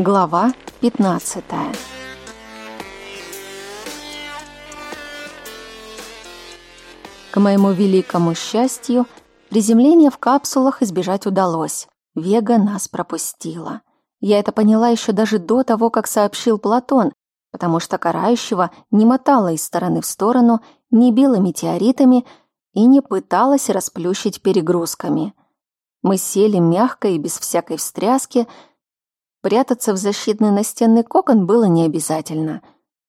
Глава 15. К моему великому счастью, приземление в капсулах избежать удалось. Вега нас пропустила. Я это поняла еще даже до того, как сообщил Платон, потому что карающего не мотала из стороны в сторону, не била метеоритами и не пыталась расплющить перегрузками. Мы сели мягко и без всякой встряски, Прятаться в защитный настенный кокон было не обязательно.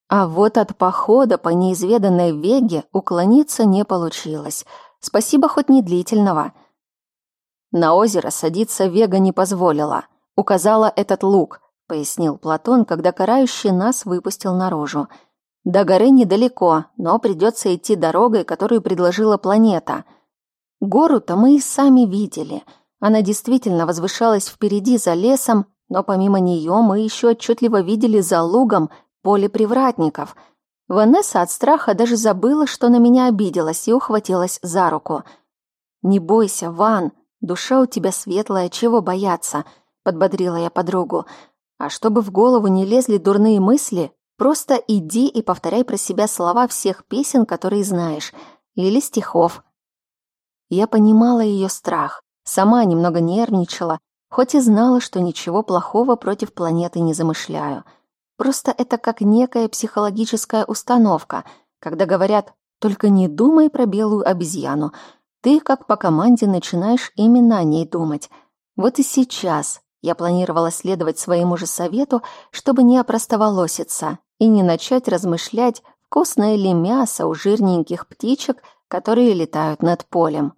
А вот от похода по неизведанной веге уклониться не получилось. Спасибо хоть не длительного. На озеро садиться вега не позволила. Указала этот лук, пояснил Платон, когда карающий нас выпустил наружу. До горы недалеко, но придется идти дорогой, которую предложила планета. Гору-то мы и сами видели. Она действительно возвышалась впереди за лесом, но помимо нее мы еще отчетливо видели за лугом поле привратников. Ванесса от страха даже забыла, что на меня обиделась, и ухватилась за руку. «Не бойся, Ван, душа у тебя светлая, чего бояться?» — подбодрила я подругу. «А чтобы в голову не лезли дурные мысли, просто иди и повторяй про себя слова всех песен, которые знаешь, или стихов». Я понимала ее страх, сама немного нервничала, Хоть и знала, что ничего плохого против планеты не замышляю. Просто это как некая психологическая установка, когда говорят «только не думай про белую обезьяну», ты, как по команде, начинаешь именно о ней думать. Вот и сейчас я планировала следовать своему же совету, чтобы не опростоволоситься и не начать размышлять, вкусное ли мясо у жирненьких птичек, которые летают над полем.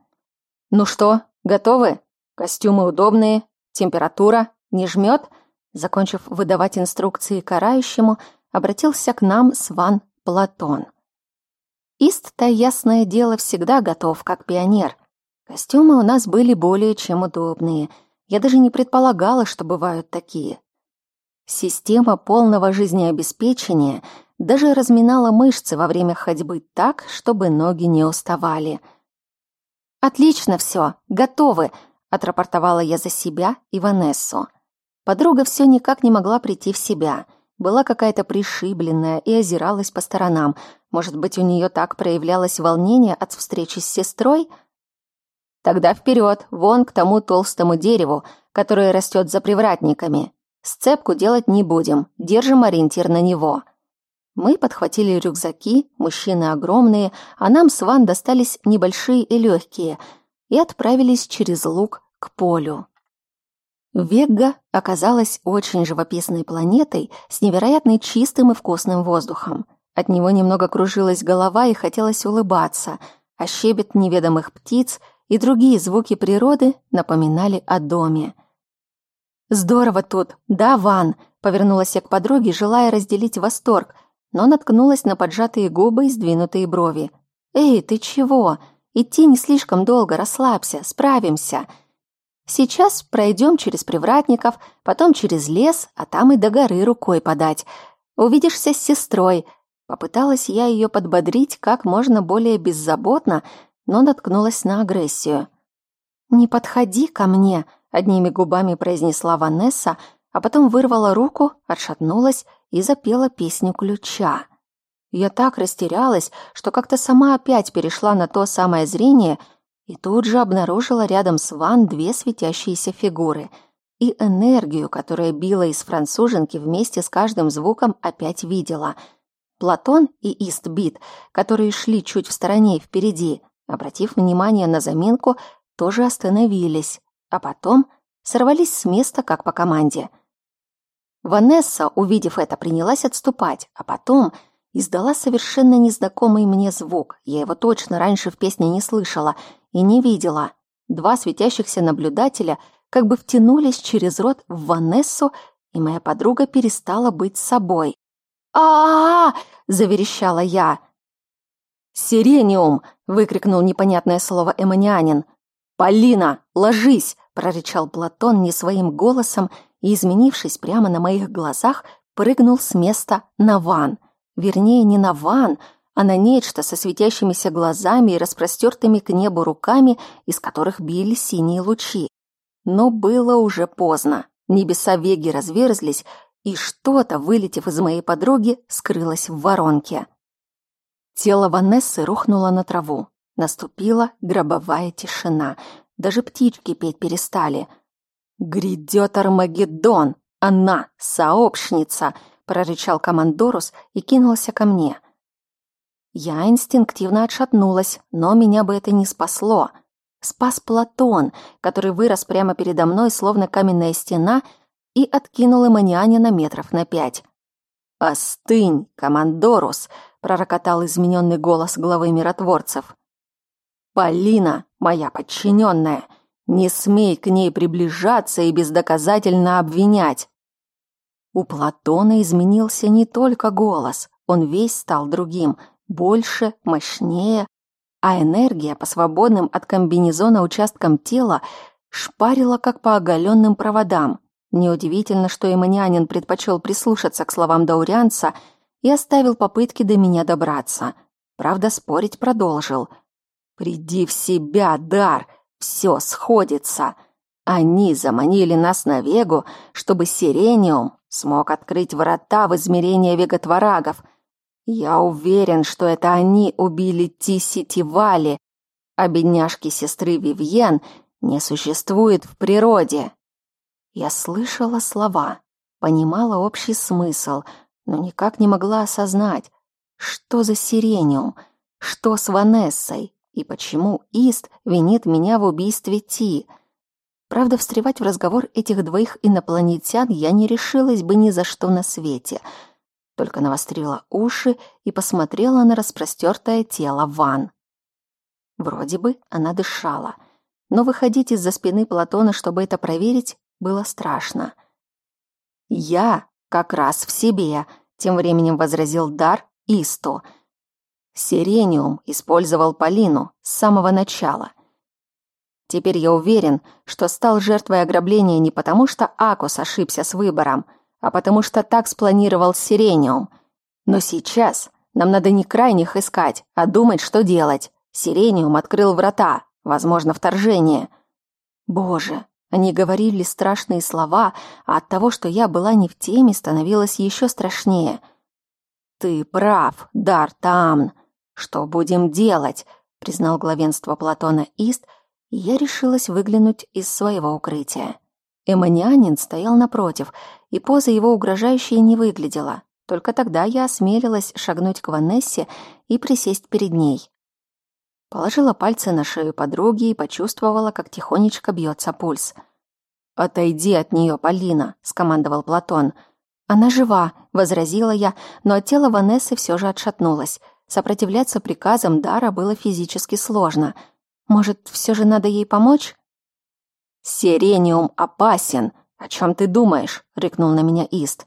«Ну что, готовы? Костюмы удобные, Температура не жмет? Закончив выдавать инструкции карающему, обратился к нам Сван Платон. Ист-то, ясное дело, всегда готов, как пионер. Костюмы у нас были более чем удобные. Я даже не предполагала, что бывают такие. Система полного жизнеобеспечения даже разминала мышцы во время ходьбы так, чтобы ноги не уставали. «Отлично все, готовы!» Отрапортовала я за себя и Ванессу. Подруга все никак не могла прийти в себя. Была какая-то пришибленная и озиралась по сторонам. Может быть, у нее так проявлялось волнение от встречи с сестрой? Тогда вперед, вон к тому толстому дереву, которое растет за привратниками. Сцепку делать не будем, держим ориентир на него. Мы подхватили рюкзаки, мужчины огромные, а нам с Ван достались небольшие и легкие – и отправились через луг к полю. Вегга оказалась очень живописной планетой с невероятно чистым и вкусным воздухом. От него немного кружилась голова и хотелось улыбаться, а щебет неведомых птиц и другие звуки природы напоминали о доме. «Здорово тут, да, Ван?» — повернулась я к подруге, желая разделить восторг, но наткнулась на поджатые губы и сдвинутые брови. «Эй, ты чего?» Идти не слишком долго, расслабься, справимся. Сейчас пройдем через привратников, потом через лес, а там и до горы рукой подать. Увидишься с сестрой. Попыталась я ее подбодрить как можно более беззаботно, но наткнулась на агрессию. «Не подходи ко мне», — одними губами произнесла Ванесса, а потом вырвала руку, отшатнулась и запела песню ключа. Я так растерялась, что как-то сама опять перешла на то самое зрение и тут же обнаружила рядом с Ван две светящиеся фигуры и энергию, которая била из француженки вместе с каждым звуком, опять видела. Платон и Истбит, которые шли чуть в стороне и впереди, обратив внимание на заминку, тоже остановились, а потом сорвались с места, как по команде. Ванесса, увидев это, принялась отступать, а потом — издала совершенно незнакомый мне звук. Я его точно раньше в песне не слышала и не видела. Два светящихся наблюдателя как бы втянулись через рот в Ванессу, и моя подруга перестала быть собой. а а, заверещала я. «Сирениум!» — выкрикнул непонятное слово эмонианин. «Полина, ложись!» — прорычал Платон не своим голосом и, изменившись прямо на моих глазах, прыгнул с места на ван — Вернее, не на ван, а на нечто со светящимися глазами и распростертыми к небу руками, из которых били синие лучи. Но было уже поздно. Небеса Веги разверзлись, и что-то, вылетев из моей подруги, скрылось в воронке. Тело Ванессы рухнуло на траву. Наступила гробовая тишина. Даже птички петь перестали. «Грядет Армагеддон! Она — сообщница!» — прорычал командорус и кинулся ко мне. Я инстинктивно отшатнулась, но меня бы это не спасло. Спас Платон, который вырос прямо передо мной, словно каменная стена, и откинул на метров на пять. «Остынь, командорус!» — пророкотал измененный голос главы миротворцев. «Полина, моя подчиненная, не смей к ней приближаться и бездоказательно обвинять!» У Платона изменился не только голос, он весь стал другим, больше, мощнее, а энергия по свободным от комбинезона участкам тела шпарила как по оголенным проводам. Неудивительно, что Эмманянин предпочел прислушаться к словам даурянца — и оставил попытки до меня добраться. Правда, спорить продолжил. «Приди в себя, Дар! Все сходится!» Они заманили нас на Вегу, чтобы Сирениум смог открыть врата в измерение веготворагов. Я уверен, что это они убили Тиси Тивали, а бедняжки сестры Вивьен не существует в природе. Я слышала слова, понимала общий смысл, но никак не могла осознать, что за сирениум, что с Ванессой и почему Ист винит меня в убийстве Ти. Правда, встревать в разговор этих двоих инопланетян я не решилась бы ни за что на свете, только навострила уши и посмотрела на распростертое тело Ван. Вроде бы она дышала, но выходить из-за спины Платона, чтобы это проверить, было страшно. Я как раз в себе, тем временем возразил Дар Исто. Сирениум использовал Полину с самого начала. Теперь я уверен, что стал жертвой ограбления не потому, что Акус ошибся с выбором, а потому что так спланировал Сирениум. Но сейчас нам надо не крайних искать, а думать, что делать. Сирениум открыл врата, возможно, вторжение. Боже, они говорили страшные слова, а от того, что я была не в теме, становилось еще страшнее. «Ты прав, Дартамн. Что будем делать?» — признал главенство Платона Ист, я решилась выглянуть из своего укрытия. Эмманианин стоял напротив, и поза его угрожающей не выглядела. Только тогда я осмелилась шагнуть к Ванессе и присесть перед ней. Положила пальцы на шею подруги и почувствовала, как тихонечко бьется пульс. «Отойди от нее, Полина», — скомандовал Платон. «Она жива», — возразила я, но от тела Ванессы все же отшатнулась. Сопротивляться приказам Дара было физически сложно. Может, все же надо ей помочь? «Сирениум опасен. О чем ты думаешь?» — рыкнул на меня Ист.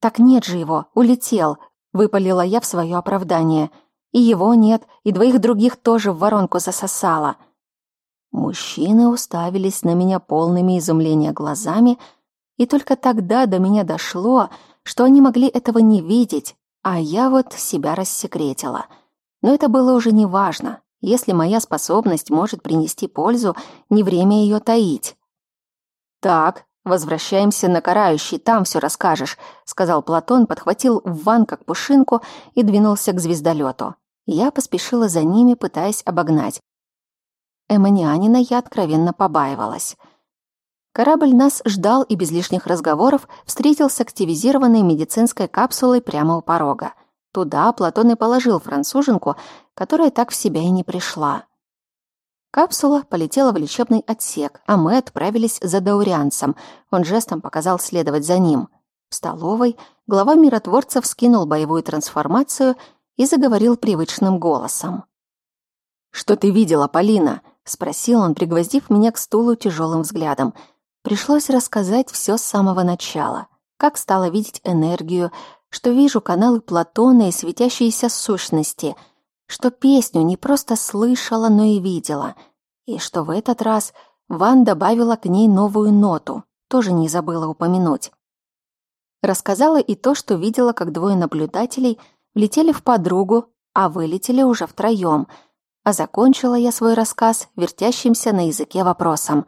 «Так нет же его, улетел», — выпалила я в свое оправдание. И его нет, и двоих других тоже в воронку засосало. Мужчины уставились на меня полными изумления глазами, и только тогда до меня дошло, что они могли этого не видеть, а я вот себя рассекретила. Но это было уже не важно. Если моя способность может принести пользу, не время ее таить. «Так, возвращаемся на карающий, там все расскажешь», — сказал Платон, подхватил ван как пушинку и двинулся к звездолету. Я поспешила за ними, пытаясь обогнать. Эманианина я откровенно побаивалась. Корабль нас ждал и без лишних разговоров встретил с активизированной медицинской капсулой прямо у порога. Туда Платон и положил француженку, которая так в себя и не пришла. Капсула полетела в лечебный отсек, а мы отправились за Даурианцем. Он жестом показал следовать за ним. В столовой глава миротворцев скинул боевую трансформацию и заговорил привычным голосом. «Что ты видела, Полина?» — спросил он, пригвоздив меня к стулу тяжелым взглядом. Пришлось рассказать все с самого начала. Как стала видеть энергию, что вижу каналы Платона и светящиеся сущности, что песню не просто слышала, но и видела, и что в этот раз Ван добавила к ней новую ноту, тоже не забыла упомянуть. Рассказала и то, что видела, как двое наблюдателей — влетели в подругу, а вылетели уже втроем. А закончила я свой рассказ вертящимся на языке вопросом.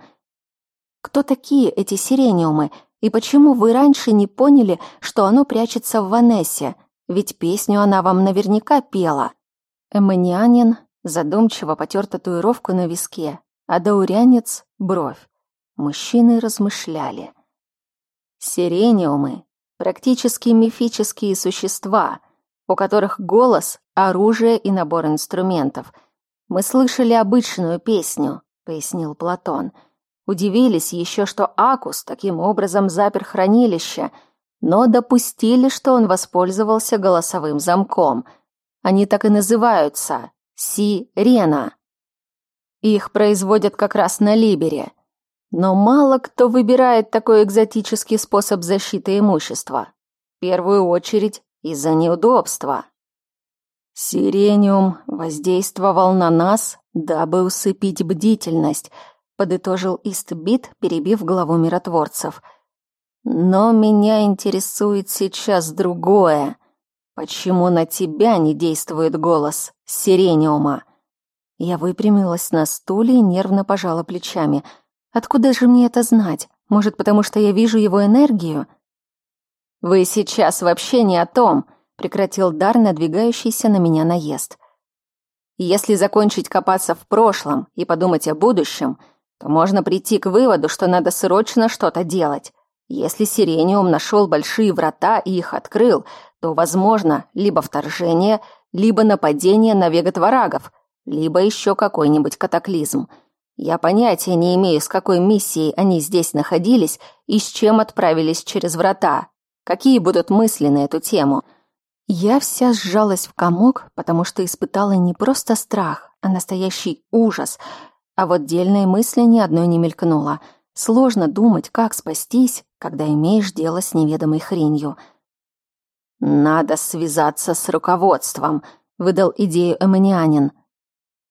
Кто такие эти сирениумы? И почему вы раньше не поняли, что оно прячется в Ванессе? Ведь песню она вам наверняка пела. Эмманианин задумчиво потер татуировку на виске, а даурянец — бровь. Мужчины размышляли. Сирениумы — практически мифические существа, у которых голос — оружие и набор инструментов. Мы слышали обычную песню, — пояснил Платон. Удивились еще, что Акус таким образом запер хранилище, но допустили, что он воспользовался голосовым замком. Они так и называются — Си-Рена. Их производят как раз на Либере. Но мало кто выбирает такой экзотический способ защиты имущества. В первую очередь из-за неудобства. Сирениум воздействовал на нас, дабы усыпить бдительность, подытожил Истбит, перебив главу миротворцев. Но меня интересует сейчас другое. Почему на тебя не действует голос Сирениума? Я выпрямилась на стуле и нервно пожала плечами. Откуда же мне это знать? Может, потому что я вижу его энергию? Вы сейчас вообще не о том, прекратил дар надвигающийся на меня наезд. Если закончить копаться в прошлом и подумать о будущем, то можно прийти к выводу, что надо срочно что-то делать. Если Сирениум нашел большие врата и их открыл, то возможно либо вторжение, либо нападение на веготварагов, либо еще какой-нибудь катаклизм. Я понятия не имею, с какой миссией они здесь находились и с чем отправились через врата. Какие будут мысли на эту тему – я вся сжалась в комок, потому что испытала не просто страх, а настоящий ужас. А вот дельной мысли ни одной не мелькнуло. Сложно думать, как спастись, когда имеешь дело с неведомой хренью. «Надо связаться с руководством», — выдал идею Эманианин.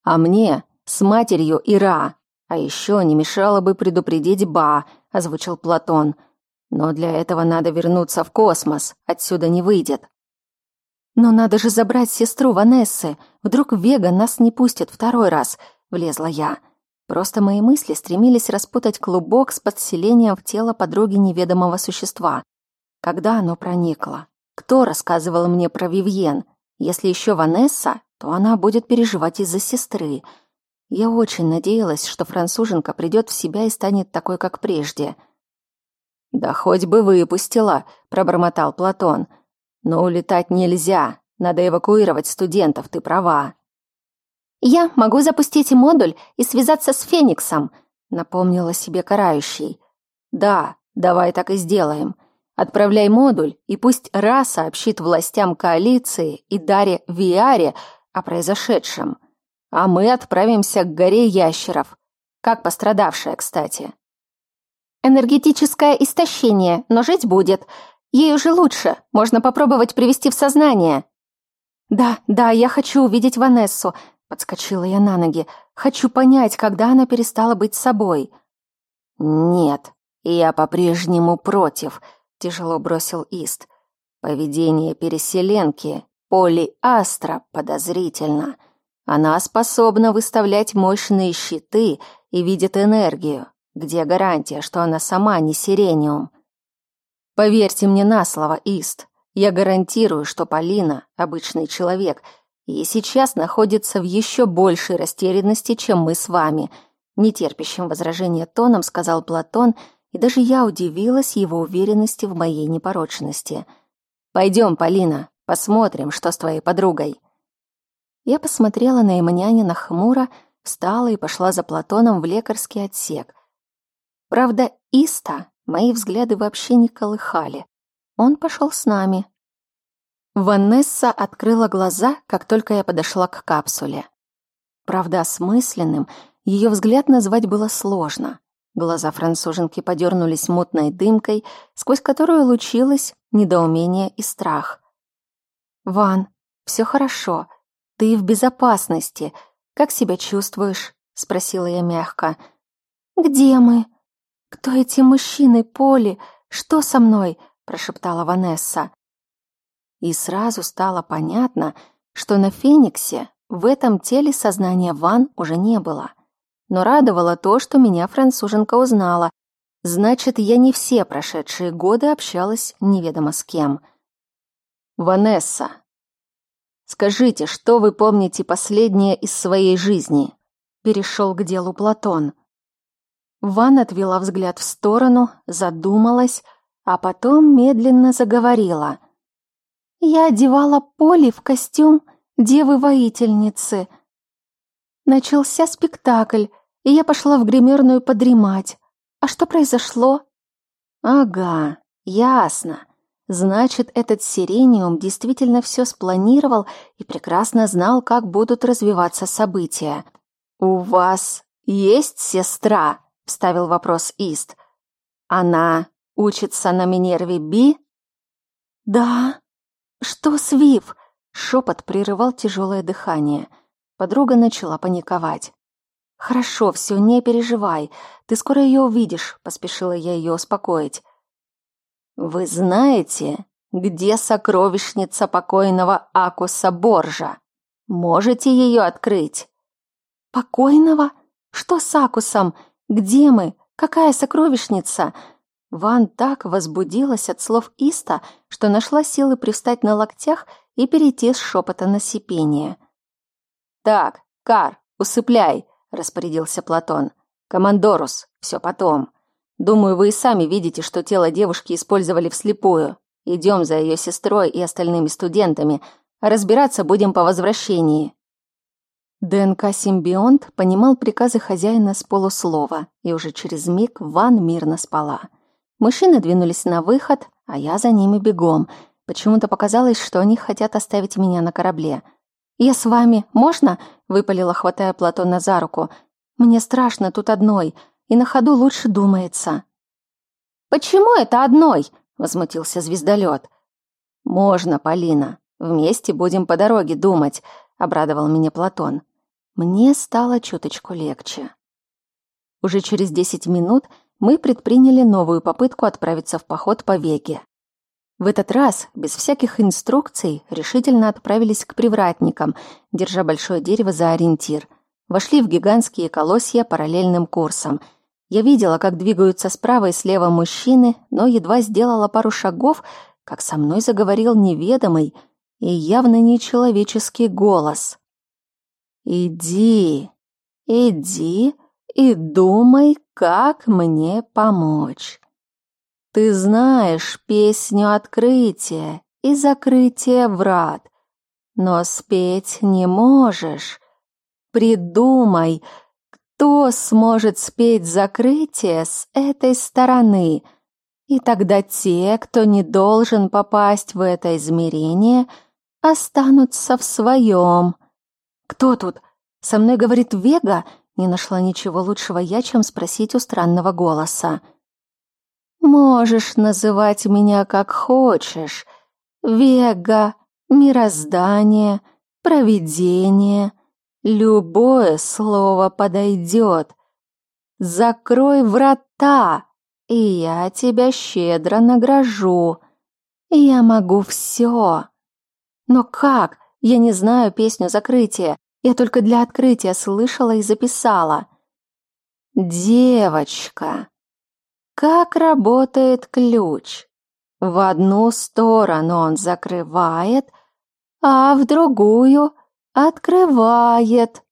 «А мне с матерью Ира. А еще не мешало бы предупредить Ба», — озвучил Платон. «Но для этого надо вернуться в космос. Отсюда не выйдет». «Но надо же забрать сестру Ванессы. Вдруг Вега нас не пустит второй раз», — влезла я. Просто мои мысли стремились распутать клубок с подселением в тело подруги неведомого существа. Когда оно проникло? Кто рассказывал мне про Вивьен? Если еще Ванесса, то она будет переживать из-за сестры. Я очень надеялась, что француженка придет в себя и станет такой, как прежде. «Да хоть бы выпустила», — пробормотал Платон. — но улетать нельзя. Надо эвакуировать студентов, ты права. Я могу запустить модуль и связаться с Фениксом, напомнила себе карающий. Да, давай так и сделаем. Отправляй модуль, и пусть Ра сообщит властям коалиции и Даре Виаре о произошедшем. А мы отправимся к горе ящеров. Как пострадавшая, кстати. Энергетическое истощение, но жить будет. Ей уже лучше, можно попробовать привести в сознание. Да, да, я хочу увидеть Ванессу, подскочила я на ноги. Хочу понять, когда она перестала быть собой. Нет, я по-прежнему против, тяжело бросил Ист. Поведение переселенки Поли Астра подозрительно. Она способна выставлять мощные щиты и видит энергию. Где гарантия, что она сама не сирениум? Поверьте мне на слово, Ист. Я гарантирую, что Полина — обычный человек, и сейчас находится в еще большей растерянности, чем мы с вами. Нетерпящим возражения тоном сказал Платон, и даже я удивилась его уверенности в моей непорочности. «Пойдем, Полина, посмотрим, что с твоей подругой». Я посмотрела на Эманянина хмуро, встала и пошла за Платоном в лекарский отсек. Правда, Иста Мои взгляды вообще не колыхали. Он пошел с нами. Ванесса открыла глаза, как только я подошла к капсуле. Правда, осмысленным ее взгляд назвать было сложно. Глаза француженки подернулись мутной дымкой, сквозь которую лучилось недоумение и страх. «Ван, все хорошо. Ты в безопасности. Как себя чувствуешь?» — спросила я мягко. «Где мы?» «Кто эти мужчины, Поли? Что со мной?» – прошептала Ванесса. И сразу стало понятно, что на Фениксе в этом теле сознания Ван уже не было. Но радовало то, что меня француженка узнала, Значит, я не все прошедшие годы общалась неведомо с кем. Ванесса, скажите, что вы помните последнее из своей жизни? Перешел к делу Платон. Ван отвела взгляд в сторону, задумалась, а потом медленно заговорила. Я одевала Поли в костюм девы-воительницы. Начался спектакль, и я пошла в гримерную подремать. А что произошло? Ага, ясно. Значит, этот сирениум действительно все спланировал и прекрасно знал, как будут развиваться события. «У вас есть сестра?» — вставил вопрос Ист. «Она учится на Минерве Би?» «Да». «Что с Вив?» — шепот прерывал тяжелое дыхание. Подруга начала паниковать. «Хорошо, все, не переживай. Ты скоро ее увидишь», — поспешила я ее успокоить. «Вы знаете, где сокровищница покойного Акуса Боржа? Можете ее открыть?» «Покойного? Что с Акусом? Где мы? Какая сокровищница?» Ван так возбудилась от слов Иста, что нашла силы привстать на локтях и перейти с шепота на сипение. «Так, Кар, усыпляй!» распорядился Платон. Командорус, все потом. Думаю, вы и сами видите, что тело девушки использовали вслепую. Идем за ее сестрой и остальными студентами, разбираться будем по возвращении. ДНК-симбионт понимал приказы хозяина с полуслова, и уже через миг Ван мирно спала. Мужчины двинулись на выход, а я за ними бегом. Почему-то показалось, что они хотят оставить меня на корабле — «Я с вами, можно?» — выпалила, хватая Платона за руку. «Мне страшно тут одной, и на ходу лучше думается». «Почему это одной?» — возмутился звездолет. «Можно, Полина. Вместе будем по дороге думать», — обрадовал меня Платон. Мне стало чуточку легче. Уже через десять минут мы предприняли новую попытку отправиться в поход по Веге. В этот раз, без всяких инструкций, решительно отправились к привратникам, держа большое дерево за ориентир. Вошли в гигантские колосья параллельным курсом. Я видела, как двигаются справа и слева мужчины, но едва сделала пару шагов, как со мной заговорил неведомый и явно нечеловеческий голос. «Иди, иди и думай, как мне помочь». Ты знаешь песню открытия и закрытия врат, но спеть не можешь. Придумай, кто сможет спеть закрытие с этой стороны, и тогда те, кто не должен попасть в это измерение, останутся в своем. Кто тут? Со мной говорит Вега? Не нашла ничего лучшего я, чем спросить у странного голоса. Можешь называть меня как хочешь. Вега, мироздание, провидение. Любое слово подойдет. Закрой врата, и я тебя щедро награжу. Я могу все. Но как? Я не знаю песню закрытия. Я только для открытия слышала и записала. Девочка, как работает ключ? В одну сторону он закрывает, а в другую открывает.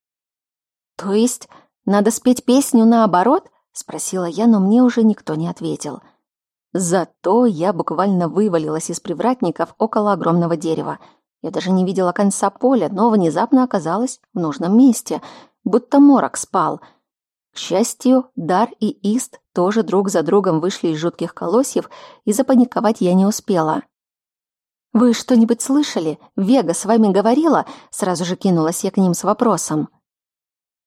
То есть надо спеть песню наоборот? спросила я, но мне уже никто не ответил. Зато я буквально вывалилась из привратников около огромного дерева. Я даже не видела конца поля, но внезапно оказалась в нужном месте, будто морок спал — к счастью, Дар и Ист тоже друг за другом вышли из жутких колосьев, и запаниковать я не успела. «Вы что-нибудь слышали? Вега с вами говорила?» Сразу же кинулась я к ним с вопросом.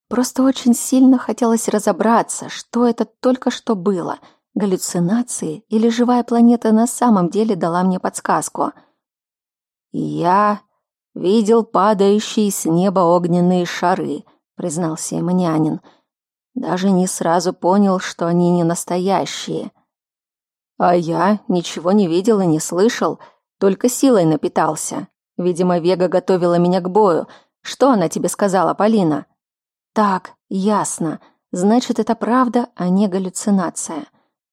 Просто очень сильно хотелось разобраться, что это только что было. Галлюцинации или живая планета на самом деле дала мне подсказку. «Я видел падающие с неба огненные шары», — признался Эманянин. Даже не сразу понял, что они не настоящие. А я ничего не видел и не слышал, только силой напитался. Видимо, Вега готовила меня к бою. Что она тебе сказала, Полина? Так, ясно. Значит, это правда, а не галлюцинация.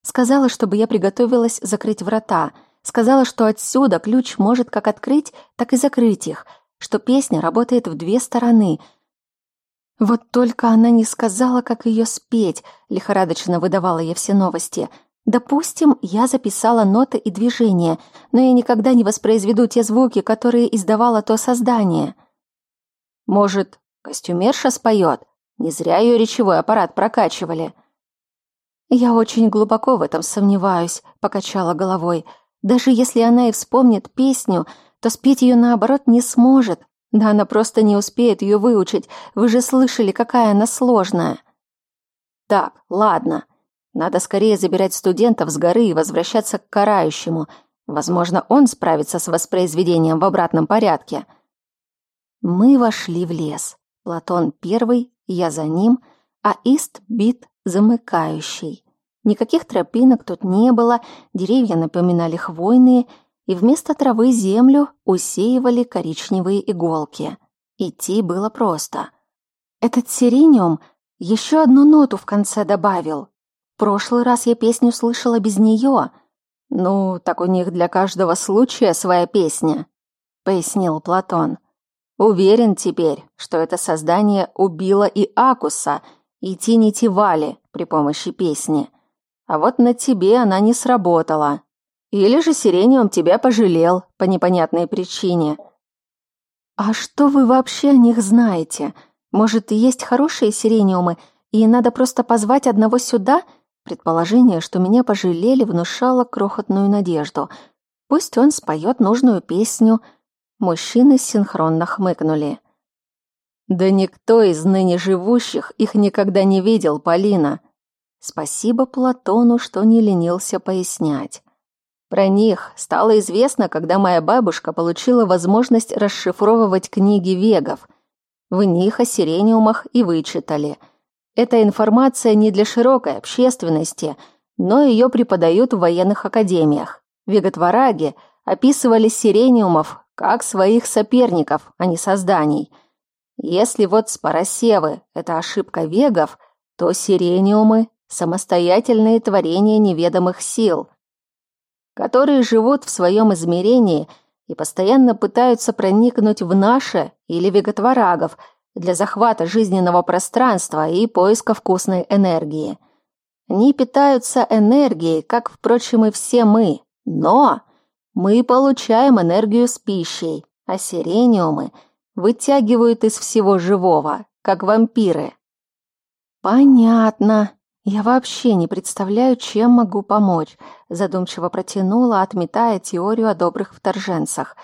Сказала, чтобы я приготовилась закрыть врата. Сказала, что отсюда ключ может как открыть, так и закрыть их, что песня работает в две стороны. Вот только она не сказала, как ее спеть, лихорадочно выдавала я все новости. Допустим, я записала ноты и движения, но я никогда не воспроизведу те звуки, которые издавало то создание. Может, костюмерша споет? Не зря ее речевой аппарат прокачивали. Я очень глубоко в этом сомневаюсь, покачала головой. Даже если она и вспомнит песню, то спеть ее наоборот не сможет. Да она просто не успеет ее выучить. Вы же слышали, какая она сложная. Так, ладно. Надо скорее забирать студентов с горы и возвращаться к карающему. Возможно, он справится с воспроизведением в обратном порядке. Мы вошли в лес. Платон первый, я за ним, а Ист бит замыкающий. Никаких тропинок тут не было, деревья напоминали хвойные, и вместо травы землю усеивали коричневые иголки. Идти было просто. Этот сирениум еще одну ноту в конце добавил. Прошлый раз я песню слышала без нее. Ну, так у них для каждого случая своя песня, пояснил Платон. Уверен теперь, что это создание убило и Акуса, и Тинити Вали при помощи песни. А вот на тебе она не сработала. Или же Сирениум тебя пожалел по непонятной причине. А что вы вообще о них знаете? Может, есть хорошие сирениумы, и надо просто позвать одного сюда? Предположение, что меня пожалели, внушало крохотную надежду. Пусть он споет нужную песню — Мужчины синхронно хмыкнули. «Да никто из ныне живущих их никогда не видел, Полина. Спасибо Платону, что не ленился пояснять. Про них стало известно, когда моя бабушка получила возможность расшифровывать книги вегов. В них о сирениумах и вычитали. Эта информация не для широкой общественности, но ее преподают в военных академиях. Веготвараги описывали сирениумов как своих соперников, а не созданий. Если вот споросевы — это ошибка вегов, то сирениумы — самостоятельные творения неведомых сил, которые живут в своем измерении и постоянно пытаются проникнуть в наше или веготворагов для захвата жизненного пространства и поиска вкусной энергии. Они питаются энергией, как, впрочем, и все мы, но мы получаем энергию с пищей, а сирениумы вытягивают из всего живого, как вампиры. Понятно. Я вообще не представляю, чем могу помочь, задумчиво протянула, отметая теорию о добрых вторженцах.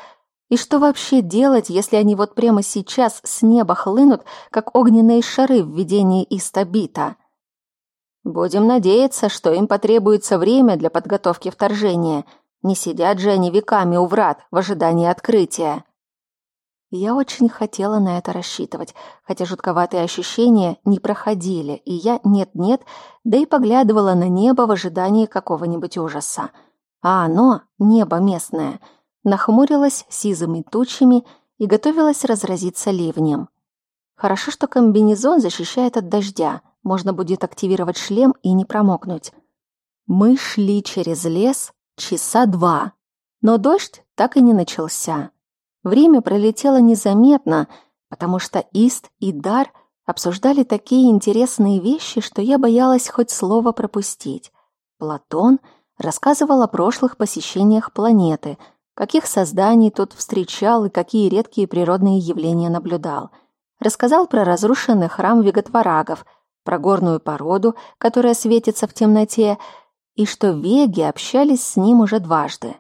И что вообще делать, если они вот прямо сейчас с неба хлынут, как огненные шары в видении Истабита? Будем надеяться, что им потребуется время для подготовки вторжения — не сидят же они веками у врат в ожидании открытия. Я очень хотела на это рассчитывать, хотя жутковатые ощущения не проходили, и я нет-нет, да и поглядывала на небо в ожидании какого-нибудь ужаса. А оно, небо местное, нахмурилось сизыми тучами и готовилось разразиться ливнем. Хорошо, что комбинезон защищает от дождя, можно будет активировать шлем и не промокнуть. Мы шли через лес, Часа два. Но дождь так и не начался. Время пролетело незаметно, потому что Ист и Дар обсуждали такие интересные вещи, что я боялась хоть слово пропустить. Платон рассказывал о прошлых посещениях планеты, каких созданий тот встречал и какие редкие природные явления наблюдал. Рассказал про разрушенный храм веготворагов, про горную породу, которая светится в темноте, и что веги общались с ним уже дважды.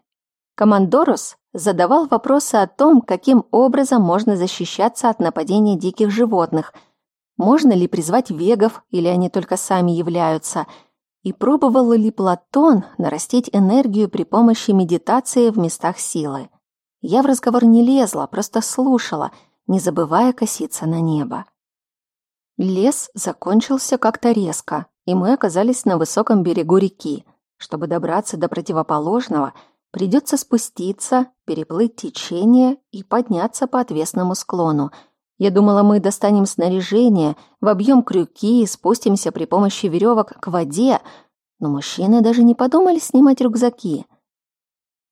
Командорус задавал вопросы о том, каким образом можно защищаться от нападения диких животных, можно ли призвать вегов, или они только сами являются, и пробовал ли Платон нарастить энергию при помощи медитации в местах силы. Я в разговор не лезла, просто слушала, не забывая коситься на небо. Лес закончился как-то резко, и мы оказались на высоком берегу реки. Чтобы добраться до противоположного, придется спуститься, переплыть течение и подняться по отвесному склону. Я думала, мы достанем снаряжение, вобьем крюки и спустимся при помощи веревок к воде, но мужчины даже не подумали снимать рюкзаки.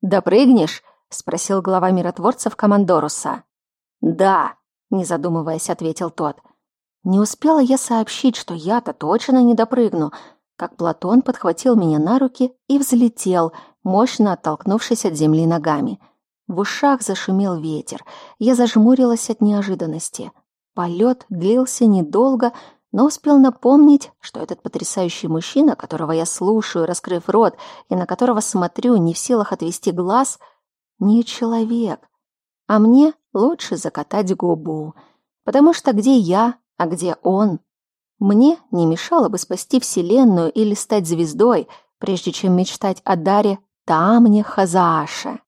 «Допрыгнешь?» — спросил глава миротворцев командоруса. «Да», — не задумываясь, ответил тот. Не успела я сообщить, что я-то точно не допрыгну, как Платон подхватил меня на руки и взлетел, мощно оттолкнувшись от земли ногами. В ушах зашумел ветер. Я зажмурилась от неожиданности. Полет длился недолго, но успел напомнить, что этот потрясающий мужчина, которого я слушаю, раскрыв рот, и на которого смотрю, не в силах отвести глаз, не человек. А мне лучше закатать губу, потому что где я, а где он? Мне не мешало бы спасти Вселенную или стать звездой, прежде чем мечтать о даре Тамне Хазааше.